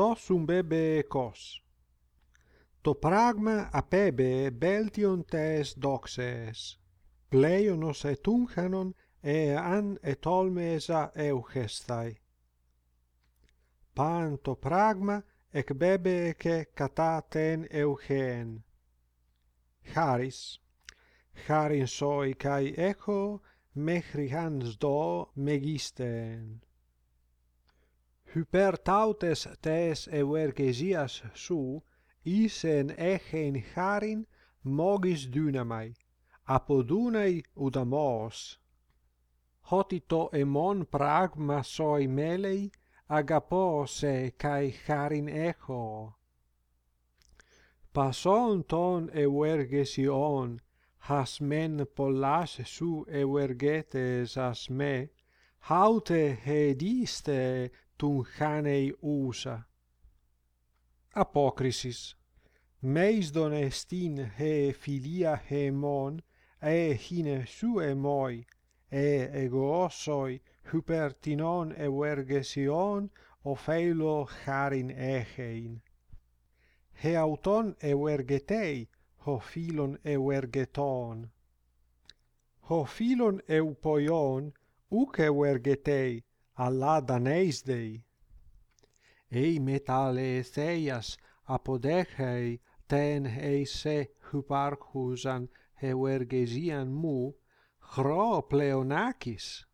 to sum bebe kos. To pragma apebe beltion tes doxes. pleionos et unchanon e an et olmesa euchestai. Pan to pragma ec bebe ke kataten euchen. Charis. Charin soi kai echo mechri hans do megisten hypertautes tes euergesias su isen echen charin mogis dynamai apodunai udamos. Hotito emon pragma soi melei agapose kai charin echo pason ton euergesion hasmen pollas su euergetes asme haute hediste tun chanei usa. Απόκρισης. Μέισδον εστίν χε φιλία χεμόν, ε χίνε σου εμόι, ε εγωόσοι hypertinon euergesion ofeilo charin echein. He auton euergetei, ho filon euergeton. Ho filon eupoion, uc euergetei, alla Danaisdei. Ei metale theias apodechei ten eise hyparchusan heuergesian mu, chro pleonakis.